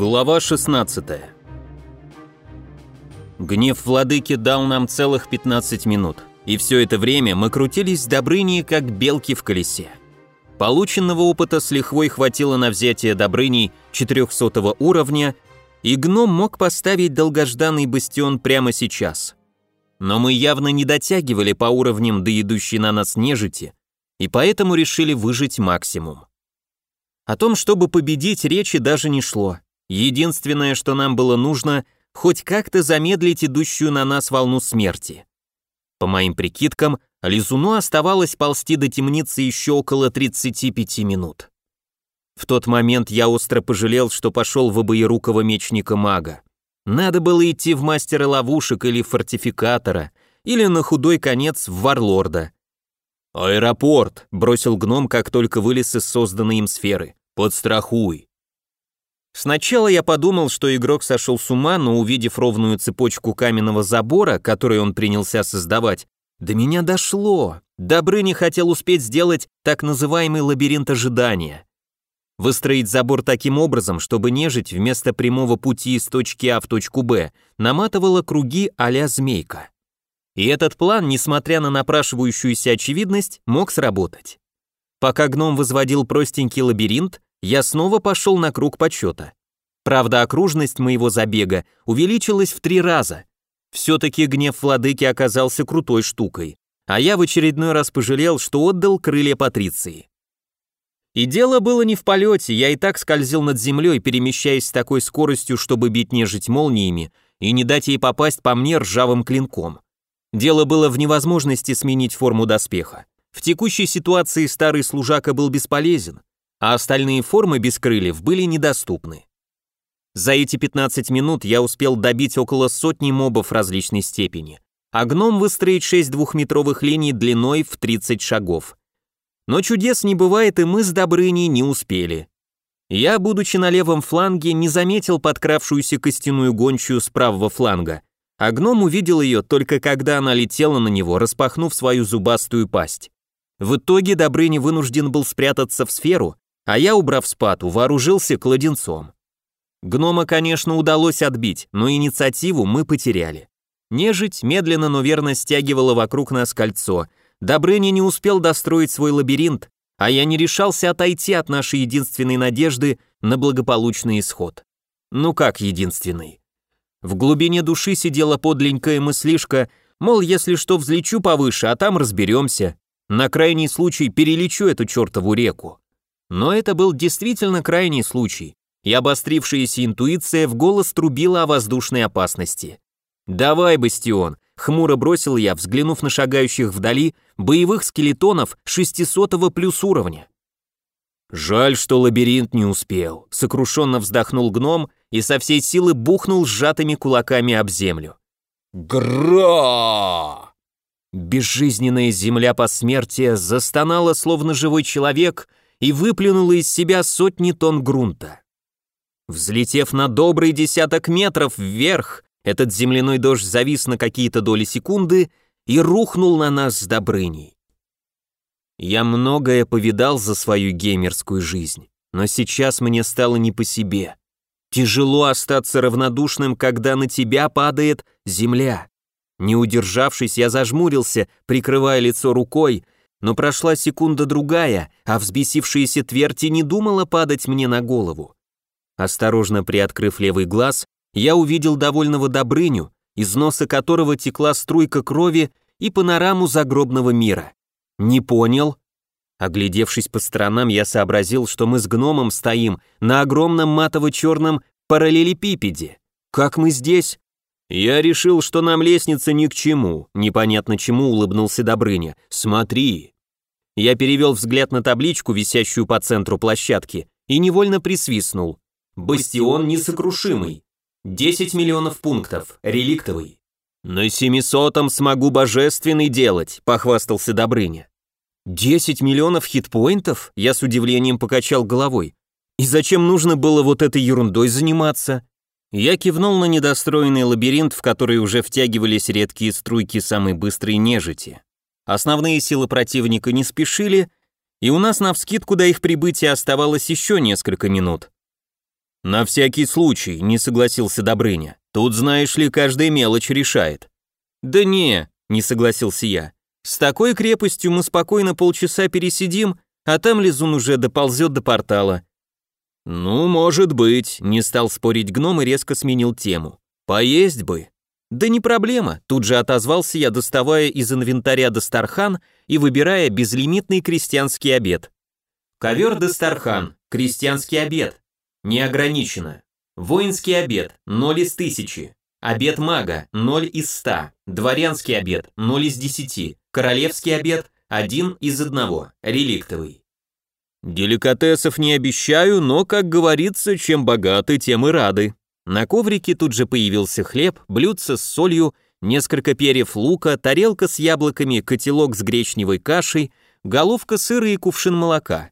Глава 16 Гнев владыки дал нам целых 15 минут, и все это время мы крутились с Добрыней, как белки в колесе. Полученного опыта с лихвой хватило на взятие Добрыней 400 уровня, и гном мог поставить долгожданный бастион прямо сейчас. Но мы явно не дотягивали по уровням до идущей на нас нежити, и поэтому решили выжить максимум. О том, чтобы победить, речи даже не шло. Единственное, что нам было нужно, хоть как-то замедлить идущую на нас волну смерти. По моим прикидкам, Лизуну оставалось ползти до темницы еще около 35 минут. В тот момент я остро пожалел, что пошел в обоерукого мечника-мага. Надо было идти в мастера ловушек или фортификатора, или на худой конец в варлорда. «Аэропорт!» — бросил гном, как только вылез из созданной им сферы. «Подстрахуй!» Сначала я подумал, что игрок сошел с ума, но увидев ровную цепочку каменного забора, который он принялся создавать, до меня дошло. Добрыня хотел успеть сделать так называемый лабиринт ожидания. Выстроить забор таким образом, чтобы нежить вместо прямого пути из точки А в точку Б наматывала круги а-ля змейка. И этот план, несмотря на напрашивающуюся очевидность, мог сработать. Пока гном возводил простенький лабиринт, я снова пошел на круг почета. Правда, окружность моего забега увеличилась в три раза. Все-таки гнев владыки оказался крутой штукой, а я в очередной раз пожалел, что отдал крылья Патриции. И дело было не в полете, я и так скользил над землей, перемещаясь с такой скоростью, чтобы бить нежить молниями и не дать ей попасть по мне ржавым клинком. Дело было в невозможности сменить форму доспеха. В текущей ситуации старый служака был бесполезен, а остальные формы без крыльев были недоступны. За эти 15 минут я успел добить около сотни мобов различной степени, а гном выстроить 6 двухметровых линий длиной в 30 шагов. Но чудес не бывает, и мы с Добрыней не успели. Я, будучи на левом фланге, не заметил подкравшуюся костяную гончую с правого фланга, а гном увидел ее только когда она летела на него, распахнув свою зубастую пасть. В итоге Добрыня вынужден был спрятаться в сферу, а я, убрав спату, вооружился кладенцом. Гнома, конечно, удалось отбить, но инициативу мы потеряли. Нежить медленно, но верно стягивала вокруг нас кольцо. Добрыня не успел достроить свой лабиринт, а я не решался отойти от нашей единственной надежды на благополучный исход. Ну как единственный? В глубине души сидела подленькая мыслишка, мол, если что, взлечу повыше, а там разберемся. На крайний случай перелечу эту чертову реку. Но это был действительно крайний случай, и обострившаяся интуиция в голос трубила о воздушной опасности. «Давай, Бастион!» — хмуро бросил я, взглянув на шагающих вдали боевых скелетонов 600 плюс уровня. «Жаль, что лабиринт не успел», — сокрушенно вздохнул гном и со всей силы бухнул сжатыми кулаками об землю. «Гра!» Безжизненная земля посмертия застонала, словно живой человек — и выплюнула из себя сотни тонн грунта. Взлетев на добрый десяток метров вверх, этот земляной дождь завис на какие-то доли секунды и рухнул на нас с Добрыней. Я многое повидал за свою геймерскую жизнь, но сейчас мне стало не по себе. Тяжело остаться равнодушным, когда на тебя падает земля. Не удержавшись, я зажмурился, прикрывая лицо рукой, но прошла секунда-другая, а взбесившаяся твердь не думала падать мне на голову. Осторожно приоткрыв левый глаз, я увидел довольного Добрыню, из носа которого текла струйка крови и панораму загробного мира. Не понял? Оглядевшись по сторонам, я сообразил, что мы с гномом стоим на огромном матово-черном параллелепипеде. Как мы здесь? «Я решил, что нам лестница ни к чему», — непонятно чему улыбнулся Добрыня. «Смотри». Я перевел взгляд на табличку, висящую по центру площадки, и невольно присвистнул. «Бастион несокрушимый. 10 миллионов пунктов, реликтовый». «На семисотом смогу божественный делать», — похвастался Добрыня. «Десять миллионов хитпоинтов?» Я с удивлением покачал головой. «И зачем нужно было вот этой ерундой заниматься?» Я кивнул на недостроенный лабиринт, в который уже втягивались редкие струйки самой быстрой нежити. Основные силы противника не спешили, и у нас навскидку до их прибытия оставалось еще несколько минут. На всякий случай, не согласился Добрыня. Тут, знаешь ли, каждая мелочь решает. Да не, не согласился я. С такой крепостью мы спокойно полчаса пересидим, а там лизун уже доползет до портала. Ну, может быть, не стал спорить гном и резко сменил тему. Поесть бы. Да не проблема, тут же отозвался я, доставая из инвентаря Дастархан и выбирая безлимитный крестьянский обед. Ковер Дастархан, крестьянский обед. Неограниченно. Воинский обед, 0 из 1000. Обед мага, 0 из 100. Дворянский обед, 0 из 10. Королевский обед, 1 из 1. Реликтовый. Деликатесов не обещаю, но, как говорится, чем богаты, тем и рады. На коврике тут же появился хлеб, блюдце с солью, несколько перьев лука, тарелка с яблоками, котелок с гречневой кашей, головка сыра и кувшин молока.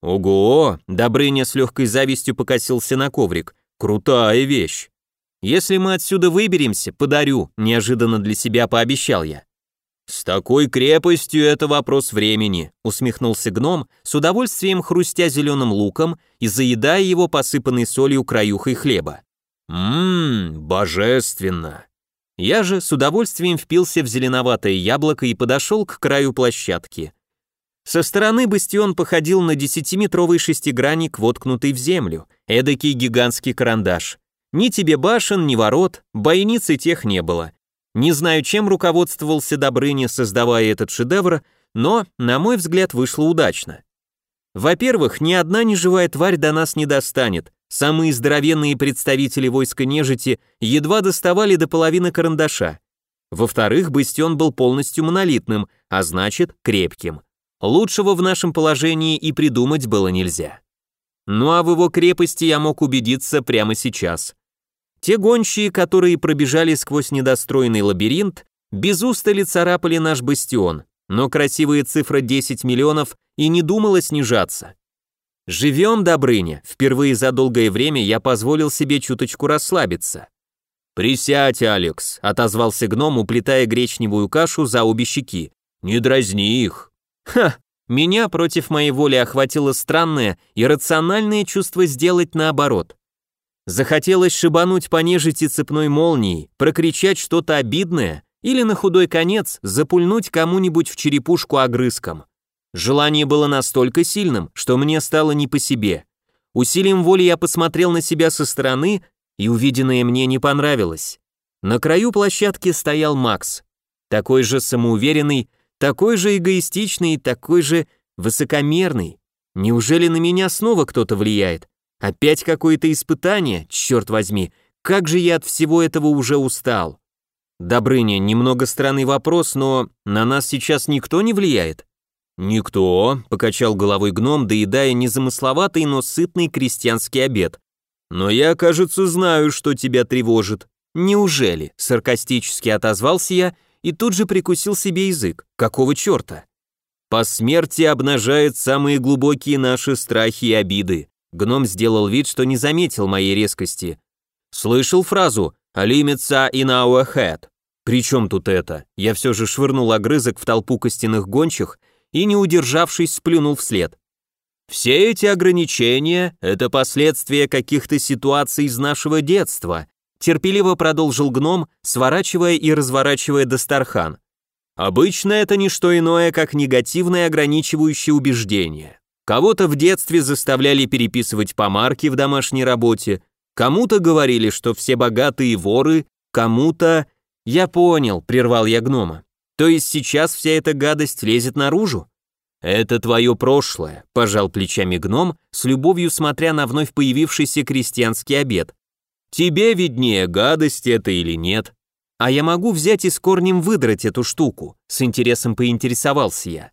Ого, Добрыня с легкой завистью покосился на коврик. Крутая вещь. Если мы отсюда выберемся, подарю, неожиданно для себя пообещал я. «С такой крепостью это вопрос времени», — усмехнулся гном, с удовольствием хрустя зеленым луком и заедая его посыпанной солью краюхой хлеба. «Ммм, божественно!» Я же с удовольствием впился в зеленоватое яблоко и подошел к краю площадки. Со стороны бастион походил на десятиметровый шестигранник, воткнутый в землю, эдакий гигантский карандаш. Ни тебе башен, ни ворот, бойницы тех не было. Не знаю, чем руководствовался Добрыня, создавая этот шедевр, но, на мой взгляд, вышло удачно. Во-первых, ни одна неживая тварь до нас не достанет. Самые здоровенные представители войска нежити едва доставали до половины карандаша. Во-вторых, бастион был полностью монолитным, а значит, крепким. Лучшего в нашем положении и придумать было нельзя. Ну а в его крепости я мог убедиться прямо сейчас. Те гончие, которые пробежали сквозь недостроенный лабиринт, без устали царапали наш бастион, но красивая цифра 10 миллионов и не думала снижаться. «Живем, Добрыня», впервые за долгое время я позволил себе чуточку расслабиться. «Присядь, Алекс», — отозвался гном, уплетая гречневую кашу за обе щеки. «Не дразни их». «Ха, меня против моей воли охватило странное и рациональное чувство сделать наоборот. Захотелось шибануть по нежити цепной молнией, прокричать что-то обидное или на худой конец запульнуть кому-нибудь в черепушку огрызком. Желание было настолько сильным, что мне стало не по себе. Усилием воли я посмотрел на себя со стороны, и увиденное мне не понравилось. На краю площадки стоял Макс. Такой же самоуверенный, такой же эгоистичный, такой же высокомерный. Неужели на меня снова кто-то влияет? Опять какое-то испытание, черт возьми, как же я от всего этого уже устал. Добрыня, немного странный вопрос, но на нас сейчас никто не влияет? Никто, покачал головой гном, доедая незамысловатый, но сытный крестьянский обед. Но я, кажется, знаю, что тебя тревожит. Неужели? Саркастически отозвался я и тут же прикусил себе язык. Какого черта? По смерти обнажает самые глубокие наши страхи и обиды. Гном сделал вид, что не заметил моей резкости. Слышал фразу «A limits in our head». Причем тут это? Я все же швырнул огрызок в толпу костяных гончих и, не удержавшись, сплюнул вслед. Все эти ограничения – это последствия каких-то ситуаций из нашего детства, терпеливо продолжил гном, сворачивая и разворачивая Дастархан. Обычно это не что иное, как негативное ограничивающее убеждение. Кого-то в детстве заставляли переписывать помарки в домашней работе, кому-то говорили, что все богатые воры, кому-то... Я понял, прервал я гнома. То есть сейчас вся эта гадость лезет наружу? Это твое прошлое, пожал плечами гном, с любовью смотря на вновь появившийся крестьянский обед. Тебе виднее, гадость это или нет. А я могу взять и с корнем выдрать эту штуку, с интересом поинтересовался я.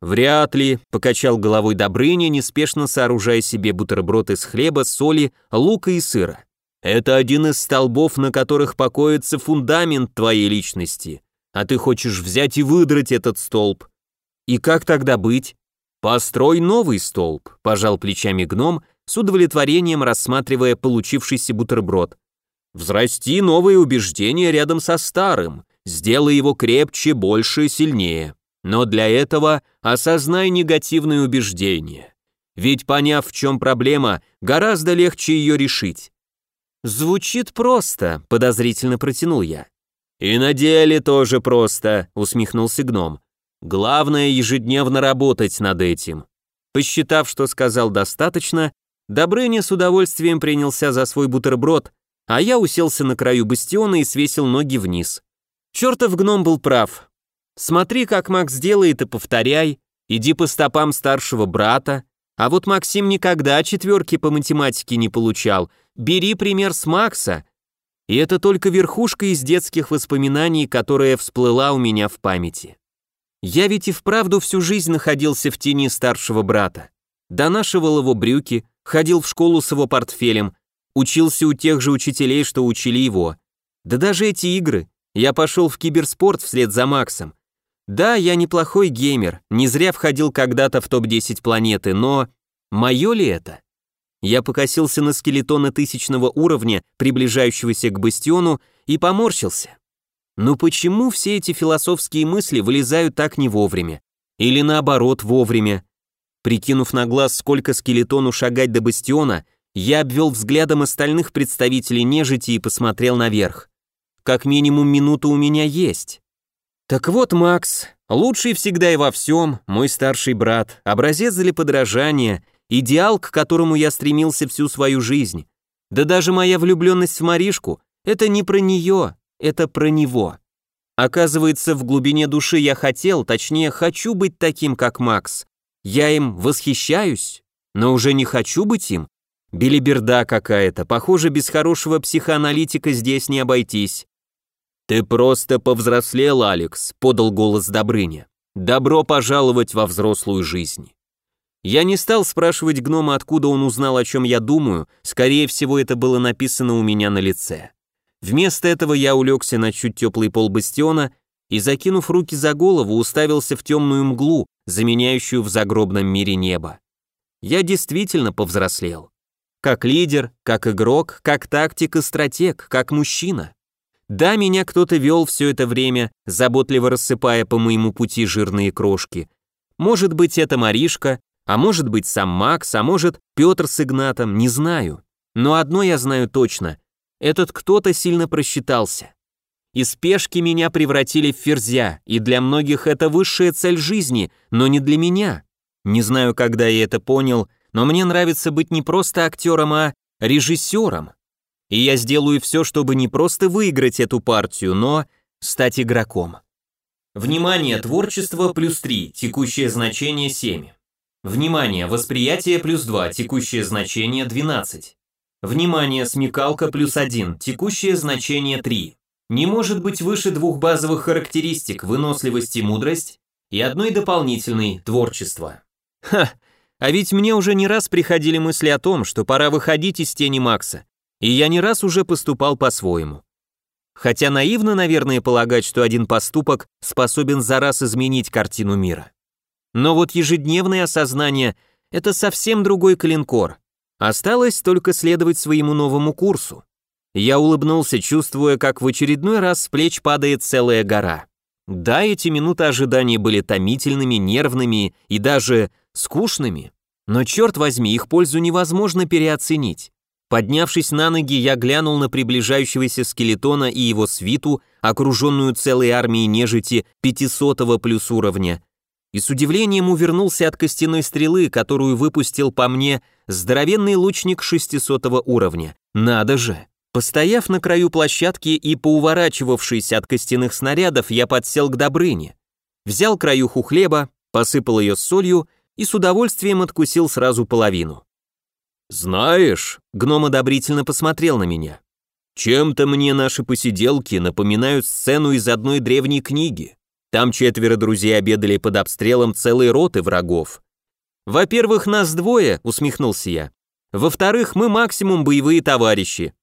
«Вряд ли», — покачал головой Добрыня, неспешно сооружая себе бутерброд из хлеба, соли, лука и сыра. «Это один из столбов, на которых покоится фундамент твоей личности, а ты хочешь взять и выдрать этот столб. И как тогда быть?» «Построй новый столб», — пожал плечами гном, с удовлетворением рассматривая получившийся бутерброд. «Взрасти новые убеждения рядом со старым, сделай его крепче, больше, сильнее». Но для этого осознай негативные убеждения. Ведь поняв, в чем проблема, гораздо легче ее решить. Звучит просто, подозрительно протянул я. И на деле тоже просто, усмехнулся гном. Главное ежедневно работать над этим. Посчитав, что сказал достаточно, Добрыня с удовольствием принялся за свой бутерброд, а я уселся на краю бастиона и свесил ноги вниз. Чертов гном был прав. Смотри, как Макс делает, и повторяй. Иди по стопам старшего брата. А вот Максим никогда четверки по математике не получал. Бери пример с Макса. И это только верхушка из детских воспоминаний, которая всплыла у меня в памяти. Я ведь и вправду всю жизнь находился в тени старшего брата. Донашивал его брюки, ходил в школу с его портфелем, учился у тех же учителей, что учили его. Да даже эти игры. Я пошел в киберспорт вслед за Максом. Да, я неплохой геймер, не зря входил когда-то в топ-10 планеты, но... Мое ли это? Я покосился на скелетона тысячного уровня, приближающегося к бастиону, и поморщился. Ну почему все эти философские мысли вылезают так не вовремя? Или наоборот, вовремя? Прикинув на глаз, сколько скелетону шагать до бастиона, я обвел взглядом остальных представителей нежити и посмотрел наверх. Как минимум минута у меня есть. Так вот, Макс, лучший всегда и во всем, мой старший брат, образец для подражания, идеал, к которому я стремился всю свою жизнь. Да даже моя влюбленность в Маришку — это не про нее, это про него. Оказывается, в глубине души я хотел, точнее, хочу быть таким, как Макс. Я им восхищаюсь, но уже не хочу быть им. Белиберда какая-то, похоже, без хорошего психоаналитика здесь не обойтись. «Ты просто повзрослел, Алекс», — подал голос Добрыня. «Добро пожаловать во взрослую жизнь». Я не стал спрашивать гнома, откуда он узнал, о чем я думаю, скорее всего, это было написано у меня на лице. Вместо этого я улегся на чуть теплый пол бастиона и, закинув руки за голову, уставился в темную мглу, заменяющую в загробном мире небо. Я действительно повзрослел. Как лидер, как игрок, как тактик и стратег, как мужчина. Да, меня кто-то вел все это время, заботливо рассыпая по моему пути жирные крошки. Может быть, это Маришка, а может быть, сам Макс, а может, Петр с Игнатом, не знаю. Но одно я знаю точно. Этот кто-то сильно просчитался. Из пешки меня превратили в ферзя, и для многих это высшая цель жизни, но не для меня. Не знаю, когда я это понял, но мне нравится быть не просто актером, а режиссером. И я сделаю все, чтобы не просто выиграть эту партию, но стать игроком. Внимание, творчество плюс 3, текущее значение 7. Внимание, восприятие плюс 2, текущее значение 12. Внимание, смекалка плюс 1, текущее значение 3. Не может быть выше двух базовых характеристик, выносливость и мудрость, и одной дополнительной, творчество. Ха, а ведь мне уже не раз приходили мысли о том, что пора выходить из тени Макса, и я не раз уже поступал по-своему. Хотя наивно, наверное, полагать, что один поступок способен за раз изменить картину мира. Но вот ежедневное осознание – это совсем другой калинкор. Осталось только следовать своему новому курсу. Я улыбнулся, чувствуя, как в очередной раз с плеч падает целая гора. Да, эти минуты ожидания были томительными, нервными и даже скучными, но черт возьми, их пользу невозможно переоценить. Поднявшись на ноги, я глянул на приближающегося скелетона и его свиту, окруженную целой армией нежити 500 плюс уровня, и с удивлением увернулся от костяной стрелы, которую выпустил по мне здоровенный лучник 600 уровня. Надо же! Постояв на краю площадки и поуворачивавшись от костяных снарядов, я подсел к Добрыне. Взял краюху хлеба, посыпал ее солью и с удовольствием откусил сразу половину. «Знаешь», — гном одобрительно посмотрел на меня, «чем-то мне наши посиделки напоминают сцену из одной древней книги. Там четверо друзей обедали под обстрелом целой роты врагов. Во-первых, нас двое, усмехнулся я. Во-вторых, мы максимум боевые товарищи.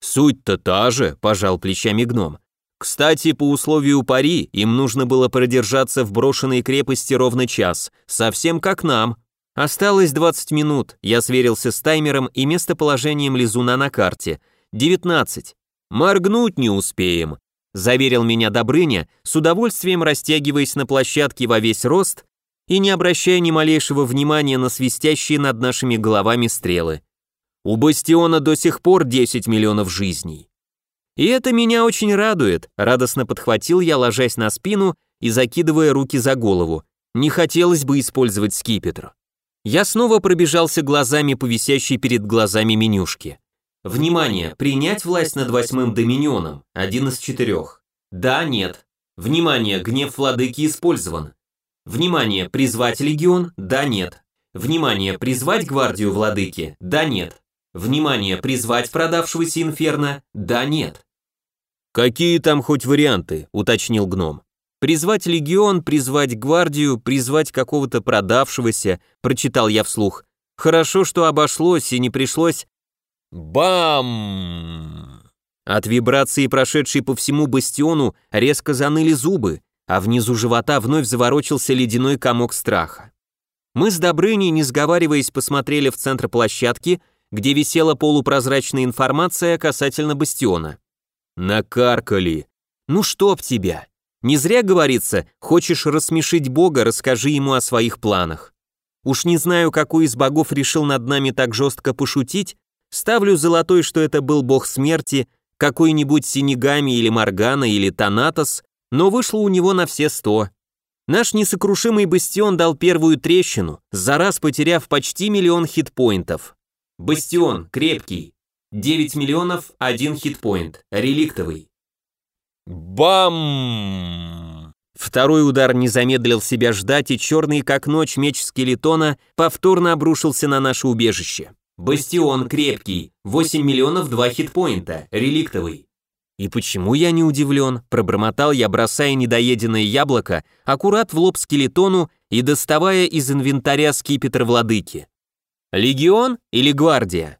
Суть-то та же, пожал плечами гном. Кстати, по условию пари, им нужно было продержаться в брошенной крепости ровно час, совсем как нам. Осталось 20 минут, я сверился с таймером и местоположением лизуна на карте. 19. Моргнуть не успеем, заверил меня Добрыня, с удовольствием растягиваясь на площадке во весь рост и не обращая ни малейшего внимания на свистящие над нашими головами стрелы. У Бастиона до сих пор 10 миллионов жизней. И это меня очень радует, радостно подхватил я, ложась на спину и закидывая руки за голову. Не хотелось бы использовать скипетр. Я снова пробежался глазами по висящей перед глазами менюшке. Внимание, принять власть над восьмым доминионом, один из четырех. Да, нет. Внимание, гнев владыки использован. Внимание, призвать легион, да, нет. Внимание, призвать гвардию владыки, да, нет. Внимание, призвать продавшегося инферно, да, нет. Какие там хоть варианты, уточнил гном. Призвать легион, призвать гвардию, призвать какого-то продавшегося, прочитал я вслух. Хорошо, что обошлось и не пришлось... Бам! От вибрации, прошедшей по всему бастиону, резко заныли зубы, а внизу живота вновь заворочился ледяной комок страха. Мы с Добрыней, не сговариваясь, посмотрели в центр площадки, где висела полупрозрачная информация касательно бастиона. Накаркали. Ну чтоб тебя. Не зря говорится, хочешь рассмешить Бога, расскажи ему о своих планах. Уж не знаю, какой из богов решил над нами так жестко пошутить, ставлю золотой, что это был бог смерти, какой-нибудь Синегами или Маргана или Танатос, но вышло у него на все сто. Наш несокрушимый бастион дал первую трещину, за раз потеряв почти миллион хитпоинтов. Бастион, крепкий. 9 миллионов, 1 хитпоинт, реликтовый. Бам! Второй удар не замедлил себя ждать, и черный как ночь меч скелетона повторно обрушился на наше убежище. Бастион крепкий, 8 миллионов 2 хитпоинта, реликтовый. И почему я не удивлен, пробормотал я, бросая недоеденное яблоко аккурат в лоб скелетону и доставая из инвентаря скипетр владыки. Легион или гвардия?